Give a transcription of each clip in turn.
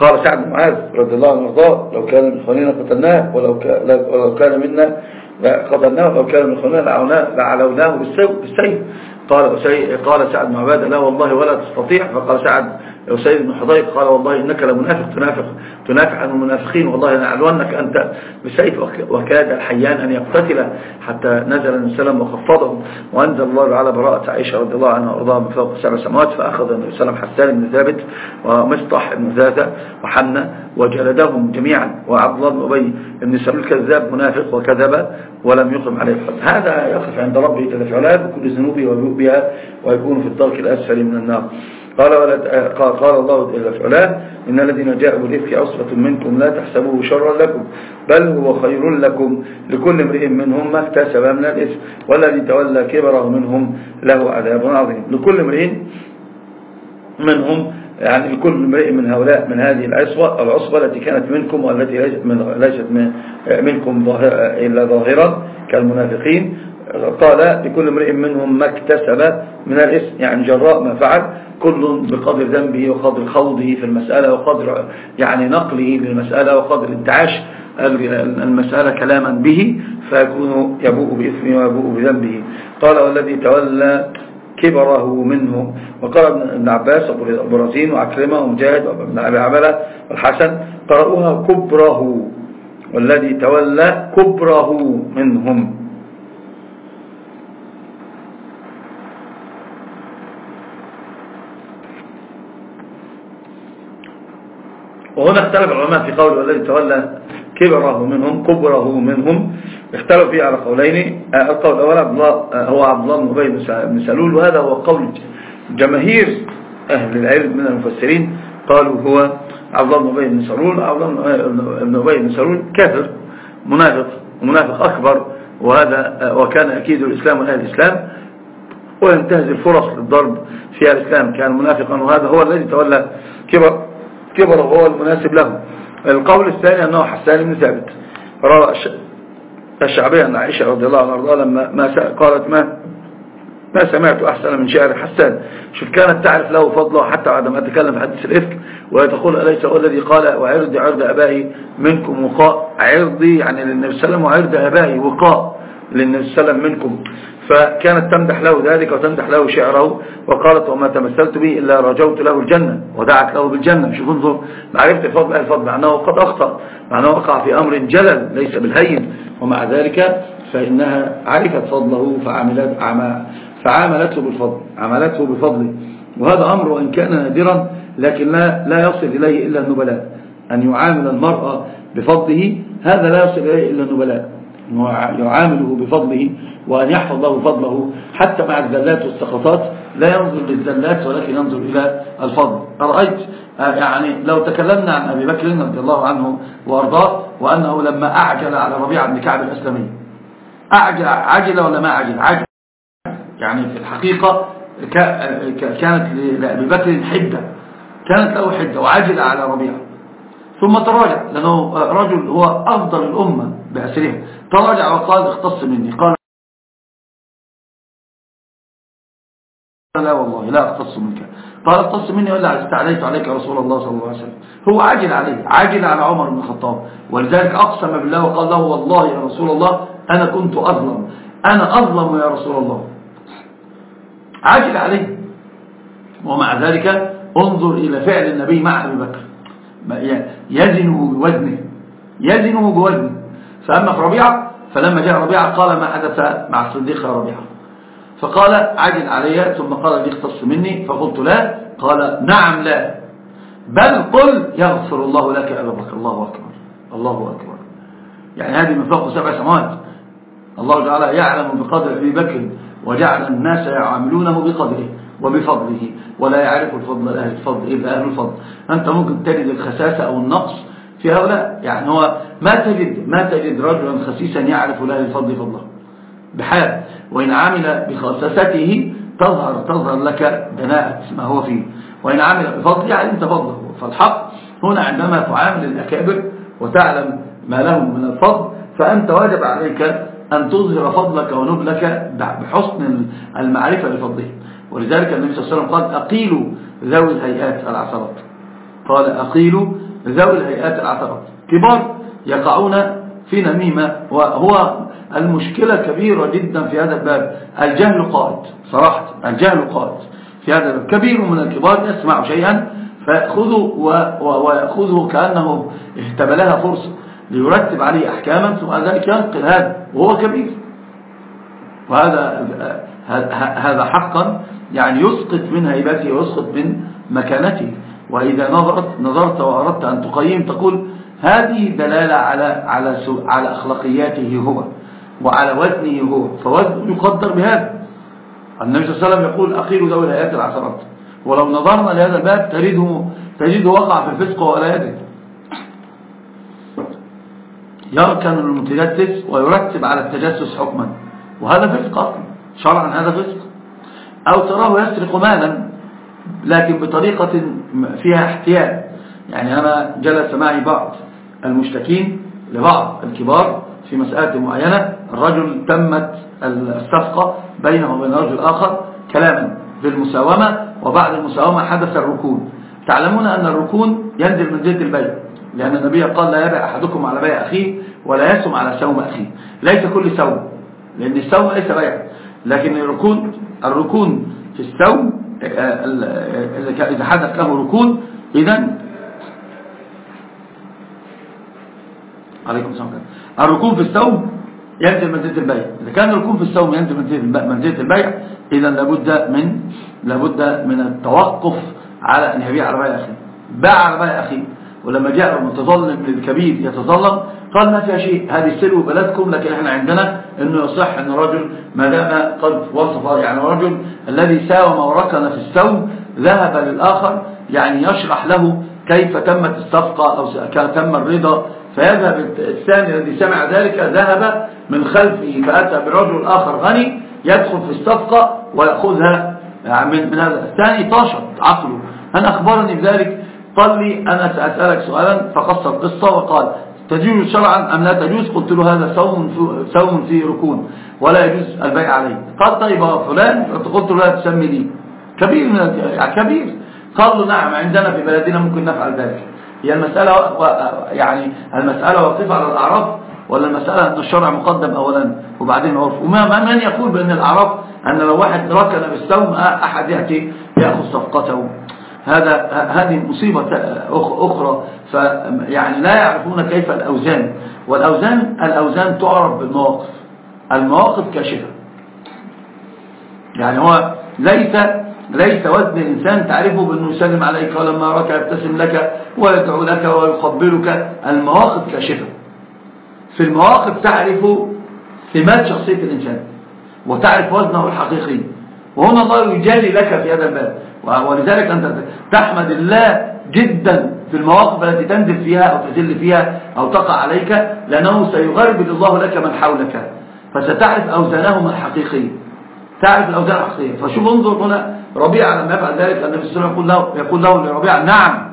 قال سعد معاذ رضي الله عنه وارضاه لو كان من خلينا قتلناه ولو, كان منا قتلناه ولو كان من خلينا لعلوناه بالسيف قال قال سعد معاذ لا والله ولا تستطيع. فقال سعد سيد بن حضايق قال والله إنك لمنافق تنافق تنافق عن المنافقين والله لنعلونك أنت بسيف وكاد الحيان أن يقتتل حتى نزل النبي سلم وخفضهم وأنزل الله على براءة عائشة رضي الله عنها وأرضاها من فوق سبع سماوات فأخذ النبي السلام حسان بن ثابت ومسطح بن ذاته وحنة وجلدهم جميعا وعبد الله بن أبي بن سبيل كذاب منافق وكذب ولم يقم عليه الحد هذا يقف عند ربه تدفع لها بكل ذنوبه بها ويكون في الدرك الأسفل من النار. آه، قال قال الله تعالى فعلا إن الذين جاءوا بالإفك عصبة منكم لا تحسبوه شرا لكم بل هو خير لكم لكل امرئ منهم ما اكتسب من الإثم والذي تولى كبره منهم له عذاب عظيم. لكل امرئ منهم يعني لكل امرئ من هؤلاء من هذه العصبة العصبة التي كانت منكم والتي ليست من آه، منكم ظاهر إلا ظاهرا كالمنافقين. قال لكل امرئ منهم ما اكتسب من الاسم يعني جراء ما فعل كل بقدر ذنبه وقدر خوضه في المسألة وقدر يعني نقله للمسألة وقدر انتعاش المسألة كلاما به فيكون يبوء بإثمه ويبوء بذنبه. قال والذي تولى كبره منه. وقال ابن عباس وبرزين وعكرمة ومجاهد وابن أبي عملة والحسن قرأوها كبره. والذي تولى كبره منهم. وهنا اختلف العلماء في قول الذي تولى كبره منهم كبره منهم. اختلفوا فيه على قولين. آه، القول الأول آه، هو عبد الله بن أبي بن سلول وهذا هو قول جماهير أهل العلم من المفسرين. قالوا هو عبد الله بن أبي بن سلول عبد الله بن آه، أبي بن سلول كافر منافق منافق أكبر وهذا وكان أكيد الإسلام وأهل الإسلام. وينتهز الفرص للضرب في الإسلام كان منافقا وهذا هو الذي تولى كبر. كبر وهو المناسب له القول الثاني أنه حسان بن ثابت. روى الشعبية أن عائشة رضي الله عنها لما ما قالت ما ما سمعت أحسن من شعر حسان. شوف كانت تعرف له فضله حتى بعد ما تكلم في حديث الإفك ويتقول أليس هو الذي قال وعرضي عرض أبائي منكم وقاء؟ عرضي يعني للنبي صلى الله عليه وسلم وعرض أبائي وقاء للنبي صلى الله عليه وسلم منكم. فكانت تمدح له ذلك وتمدح له شعره وقالت وما تمثلت به إلا رجوت له الجنة ودعت له بالجنة. شوف انظر معرفة الفضل الفضل معناه قد أخطأ معناه وقع في أمر جلل ليس بالهين ومع ذلك فإنها عرفت فضله فعملت فعاملته بالفضل عملته بفضله. وهذا أمر وإن كان نادرا لكن لا, لا يصل إليه إلا النبلاء. أن يعامل المرأة بفضله هذا لا يصل إليه إلا النبلاء. ويعامله بفضله وأن يحفظ له فضله حتى مع الزلات والسخطات لا ينظر للزلات ولكن ينظر إلى الفضل. أرأيت؟ آه، يعني لو تكلمنا عن أبي بكر رضي الله عنه وأرضاه وأنه لما أعجل على ربيع بن كعب الأسلمي. أعجل عجل ولا ما أعجل عجل. يعني في الحقيقة كانت لأبي بكر حدة. كانت له حدة وعجل على ربيع ثم تراجع لأنه رجل هو أفضل الأمة. بأسرهم. فرجع وقال اختص مني. قال لا والله لا اختص منك. قال اختص مني ولا استعليت عليك رسول الله صلى الله عليه وسلم. هو عاجل عليه. عاجل على عمر بن الخطاب. ولذلك أقسم بالله وقال له والله يا رسول الله أنا كنت أظلم. أنا أظلم يا رسول الله. عاجل عليه. ومع ذلك انظر إلى فعل النبي مع أبي بكر. يزنه بوزنه. يزنه بوزنه. فأما في ربيعة فلما جاء ربيعة قال ما حدث مع الصديق ربيعة. فقال عجل علي ثم قال لي اختص مني فقلت لا. قال نعم لا. بل قل يغفر الله لك يا أبا بكر الله أكبر. الله أكبر. يعني هذه من فوق سبع سموات الله تعالى يعلم بقدر أبي بكر وجعل الناس يعاملونه بقدره وبفضله ولا يعرف الفضل لأهل الفضل إلا أهل الفضل. أنت ممكن تجد الخساسة أو النقص في هؤلاء يعني هو ما تجد ما تجد رجلا خسيسا يعرف لا الفضل فضله بحال وإن عمل بخساسته تظهر تظهر لك دناءة ما هو فيه. وإن عمل بفضله يعني أنت فضله. فالحق هنا عندما تعامل الأكابر وتعلم ما لهم من الفضل فأنت واجب عليك أن تظهر فضلك ونبلك بحسن المعرفة لفضله ولذلك النبي صلى الله عليه وسلم قال أقيلوا ذوي الهيئات العصرات قال أقيلوا ذوي الهيئات العثرة. كبار يقعون في نميمة وهو المشكلة كبيرة جدا في هذا الباب. الجهل قائد صراحة الجهل قائد في هذا الباب. كبير من الكبار يسمع شيئا فيأخذه ويأخذه كأنه اهتبلها فرصة ليرتب عليه أحكاما ثم ذلك ينقل هذا. وهو كبير. وهذا هذا حقا يعني يسقط من هيبته ويسقط من مكانته. وإذا نظرت نظرت وأردت أن تقيم تقول هذه دلالة على على على أخلاقياته هو وعلى وزنه هو. فوزنه يقدر بهذا. النبي صلى الله عليه وسلم يقول أخير ذوي الآيات العشرات ولو نظرنا لهذا الباب تجده تجده وقع في الفسق ولا يدري. يركن المتجسس ويرتب على التجسس حكما. وهذا فسق شرعا هذا فسق. أو تراه يسرق مالا. لكن بطريقة فيها احتيال. يعني أنا جلس معي بعض المشتكين لبعض الكبار في مسألة معينة. الرجل تمت الصفقة بينه وبين الرجل الآخر كلاما بالمساومة وبعد المساومة حدث الركون. تعلمون أن الركون ينزل من زيت البيع لأن النبي قال لا يبع أحدكم على بيع أخيه ولا يسم على سوم أخيه. ليس كل سوم لأن السوم ليس بيع. لكن الركون الركون في السوم إذا حدث له ركود إذن عليكم السلام الركود في السوم ينزل منزلة البيع. إذا كان الركود في السوم ينزل منزلة البيع إذن لابد من لابد من التوقف على أن يبيع على بيع أخيه. باع على بيع أخيه. ولما جاء المتظلم للكبير يتظلم قال ما فيها شيء؟ هذه سلو بلدكم لكن إحنا عندنا أنه يصح أن الرجل ما دام قد وصف يعني الرجل الذي ساوم وركن في السوم ذهب للآخر يعني يشرح له كيف تمت الصفقة أو تم الرضا. فيذهب الثاني الذي سمع ذلك ذهب من خلفه فأتى برجل آخر غني يدخل في الصفقة ويأخذها من هذا. الثاني طاشت عقله. أنا أخبرني بذلك قال لي أنا سأسألك سؤالا فقص القصة وقال تجوز شرعا أم لا تجوز قلت له هذا سوم في فيه ركون ولا يجوز البيع عليه. قال طيب فلان قلت له لا تسمي لي. كبير من كبير. قال له نعم عندنا في بلدنا ممكن نفعل ذلك. هي المسألة يعني المسألة وقف على الأعراف ولا المسألة أن الشرع مقدم أولا وبعدين عرف وما من يقول بأن الأعراف أن لو واحد ركن بالسوم أحد يأتي يأخذ صفقته. هذا هذه مصيبة أخرى. فيعني لا يعرفون كيف الأوزان. والأوزان الأوزان تعرف بالمواقف. المواقف كاشفة. يعني هو ليس ليس وزن الإنسان تعرفه بأنه يسلم عليك ولما ركع يبتسم لك ويدعو لك ويقبلك المواقف كاشفة. في المواقف تعرف سمات شخصية الإنسان. وتعرف وزنه الحقيقي. وهنا الله يجالي لك في هذا الباب. ولذلك أنت تحمد الله جدا في المواقف التي تنزل فيها أو تزل فيها أو تقع عليك لأنه سيغربل الله لك من حولك فستعرف أوزانهم الحقيقية تعرف الأوزان الحقيقية. فشوف انظر هنا ربيع لما يفعل ذلك النبي صلى الله عليه وسلم يقول له, يقول له لربيع نعم.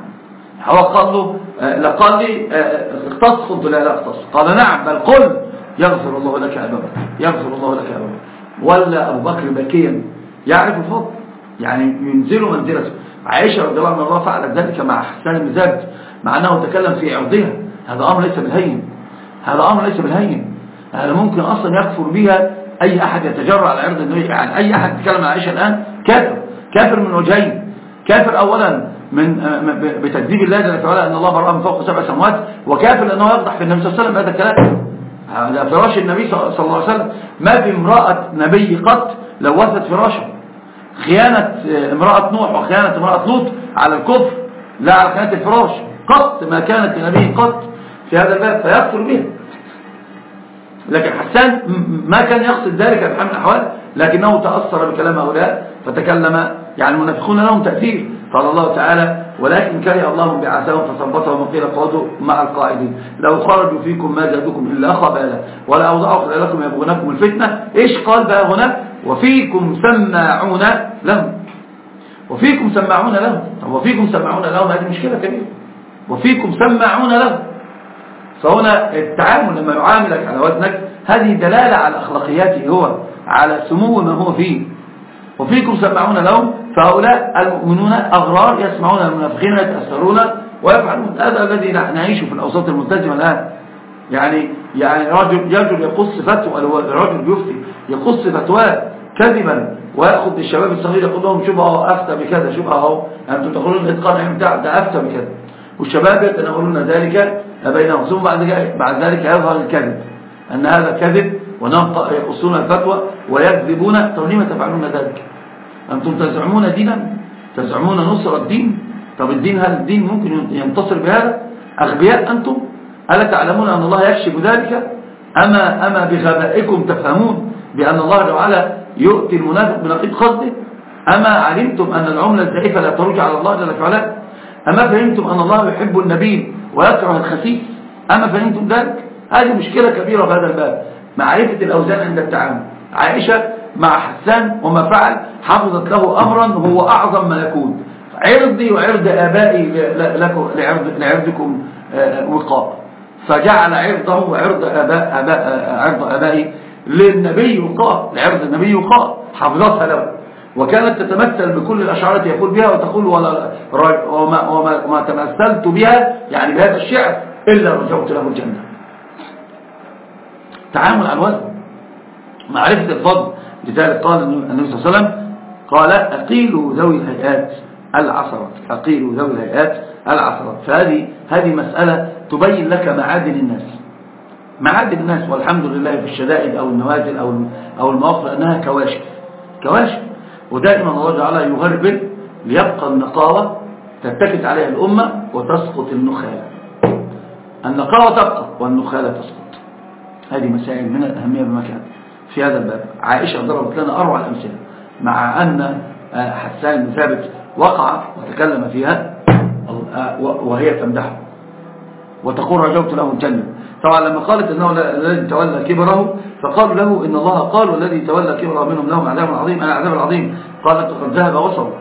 هو قال له آه، لقال لي آه، اختص قلت لا لا اختص. قال نعم بل قل يغفر الله لك أبا يغفر الله لك أبا ولا أبو بكر بكيا يعرف الفضل. يعني ينزلوا منزلة عائشة رضي الله عنها فعلت ذلك مع حسان المزاج مع أنه تكلم في عرضها. هذا أمر ليس بالهين. هذا أمر ليس بالهين. هذا ممكن أصلا يكفر بها أي أحد يتجرع على عرض النبي يعني أي أحد يتكلم عن عائشة الآن كافر. كافر من وجهين. كافر أولا من بتكذيب الله جل وعلا أن الله برأى من فوق سبع سموات وكافر لأنه يفضح في النبي صلى الله عليه وسلم هذا الكلام. على فراش النبي صلى الله عليه وسلم. ما في امرأة نبي قط لو وثت فراشه. خيانة آه، امرأة نوح وخيانة امرأة لوط على الكفر لا على خيانة الفراش قط ما كانت لنبي قط في هذا الباب فيكفر بها. لكن حسان ما كان يقصد ذلك بحال من الأحوال لكنه تأثر بكلام هؤلاء فتكلم يعني المنافقون لهم تأثير. قال الله تعالى ولكن كره الله بعثاهم فثبتهم وقيل قادوا مع القاعدين لو خرجوا فيكم ما زادوكم إلا خبالا ولا أوضعوا خلالكم يبغونكم الفتنة. إيش قال بقى هنا؟ وفيكم سماعون لهم. وفيكم سماعون لهم. طب وفيكم سماعون لهم هذه مشكلة كبيرة. وفيكم سماعون لهم. فهنا التعامل لما يعاملك على وزنك هذه دلالة على أخلاقياته هو على سمو ما هو فيه. وفيكم سماعون لهم فهؤلاء المؤمنون أغرار يسمعون المنافقين ويتأثرون ويفعلون. هذا الذي نعيشه في الأوساط الملتزمة الآن. يعني يعني رجل يجل يقص فتوى الرجل يفتي يقص فتوى كذبا. ويأخذ للشباب الصغير يقول لهم شوف اهو أفتى بكذا شوف اهو يعني أنتم تقولون إتقان علم ده أفتى بكذا. والشباب يتناولون ذلك بينهم. ثم بعد, بعد ذلك يظهر الكذب. أن هذا كذب ونقطع يقصون الفتوى ويكذبون طب لما تفعلون ذلك. أنتم تزعمون دينا؟ تزعمون نصر الدين؟ طب الدين هل الدين ممكن ينتصر بهذا؟ أغبياء أنتم؟ ألا تعلمون أن الله يكشف ذلك؟ أما, أما بغبائكم تفهمون بأن الله تعالى يؤتي المنافق من نقيض أما علمتم أن العملة الزائفة لا ترجع على الله جل وعلا؟ أما فهمتم أن الله يحب النبي ويكره الخسيس؟ أما فهمتم ذلك؟ هذه مشكلة كبيرة في هذا الباب. معرفة الأوزان عند التعامل. عائشة مع حسان وما فعل حفظت له أمرا هو أعظم ما يكون عرضي وعرض آبائي لعرضكم آه، وقاء. فجعل عرضه وعرض آباء, آباء عرض آبائي للنبي يقال لعرض النبي يقال حفظتها له. وكانت تتمثل بكل الأشعارات يقول بها وتقول ولا وما, وما, وما تمثلت بها يعني بهذا الشعر إلا رجعت له الجنة. تعامل عن وزن. معرفة الفضل لذلك قال النبي صلى الله عليه وسلم قال أقيلوا ذوي الهيئات العصرات أقيلوا ذوي الهيئات العصرات فهذه هذه مسألة تبين لك معادن الناس. معاد الناس والحمد لله في الشدائد أو النوازل أو أو المواقف لأنها كواشف. كواشف. ودائما الله تعالى يهربل ليبقى النقاوة تتكت عليها الأمة وتسقط النخالة. النقاوة تبقى والنخالة تسقط. هذه مسائل من الأهمية بمكان. في هذا الباب. عائشة ضربت لنا أروع الأمثلة. مع أن آه، حسان بن ثابت وقع وتكلم فيها آه، وهي تمدحه. وتقول رجوت له الجنة. طبعا لما قالت أنه الذي تولى كبره فقال له إن الله قال الذي تولى كبره منهم لهم عذاب عظيم آه، عذاب عظيم. قال قد ذهب بصره.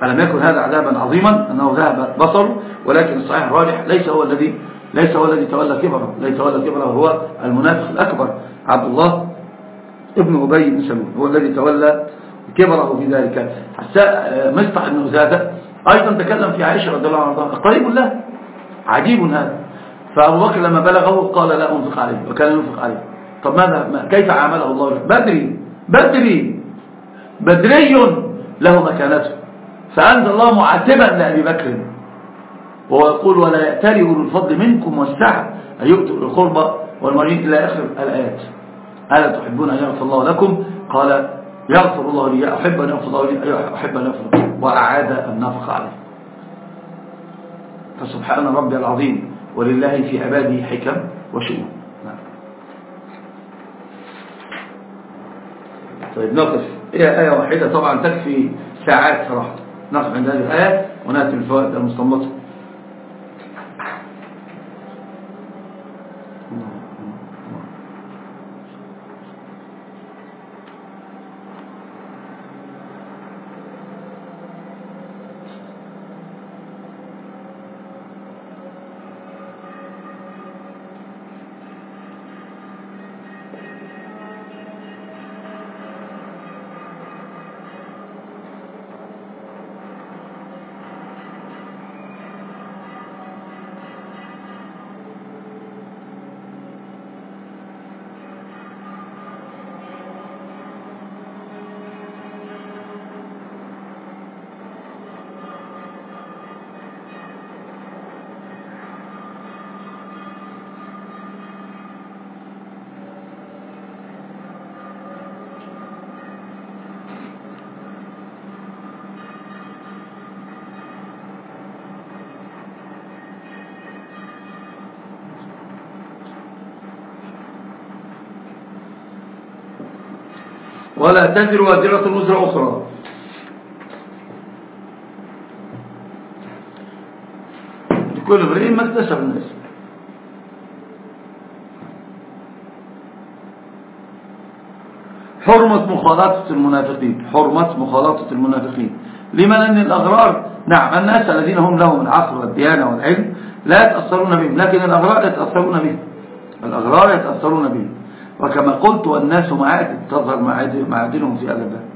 فلم يكن هذا عذابا عظيما؟ أنه ذهب بصره ولكن الصحيح الراجح ليس هو الذي ليس هو الذي تولى كبره. ليس تولى كبره هو المنافق الأكبر عبد الله ابن أبي بن سلول. هو الذي تولى كبره في ذلك. حتى آه، مصطح بن زادة أيضا تكلم في عائشة رضي الله عنها. قريب له؟ عجيب هذا. فأبو بكر لما بلغه قال لا أنفق عليه وكان ينفق عليه. طب ماذا ما كيف عامله الله؟ بدري بدري بدري له مكانته. فأنزل الله معاتبا لأبي بكر. وهو يقول ولا يأتري أولو الفضل منكم والسعة. أن يؤتوا القربى والمريض إلى آخر الآيات. ألا تحبون أن يغفر الله لكم؟ قال يغفر الله لي أحب أن يغفر الله لي أيوة، أحب أن يغفر وأعاد النفق عليه. فسبحان ربي العظيم. ولله في عباده حكم وشؤون. نعم. طيب نقف. هي آية واحدة. طبعا تكفي ساعات صراحة. نقف عند هذه الآية ونأتي الفوائد المستمطة ولا تزر وازرة وزر أخرى. لكل امرئ ما اكتسب الناس. حرمة مخالطة المنافقين. حرمة مخالطة المنافقين. لما أن الأغرار؟ نعم الناس الذين هم لهم العقل والديانة والعلم لا يتأثرون بهم لكن الأغرار يتأثرون بهم. الأغرار يتأثرون بهم. وكما قلت والناس معادن تظهر معادنهم في ألبان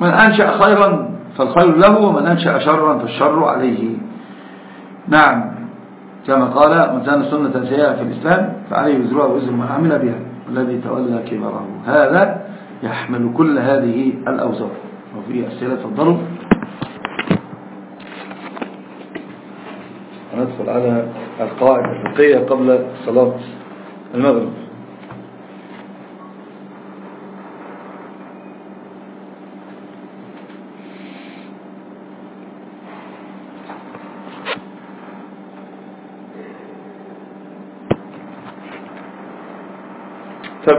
من أنشأ خيرا فالخير له ومن أنشأ شرا فالشر عليه. نعم كما قال من كان سنة سيئة في الإسلام فعليه وزرها وزر من عمل بها الذي تولى كبره. هذا يحمل كل هذه الأوزار. وفي أسئلة تفضلوا. وندخل على القاعدة الفقهية قبل صلاة المغرب.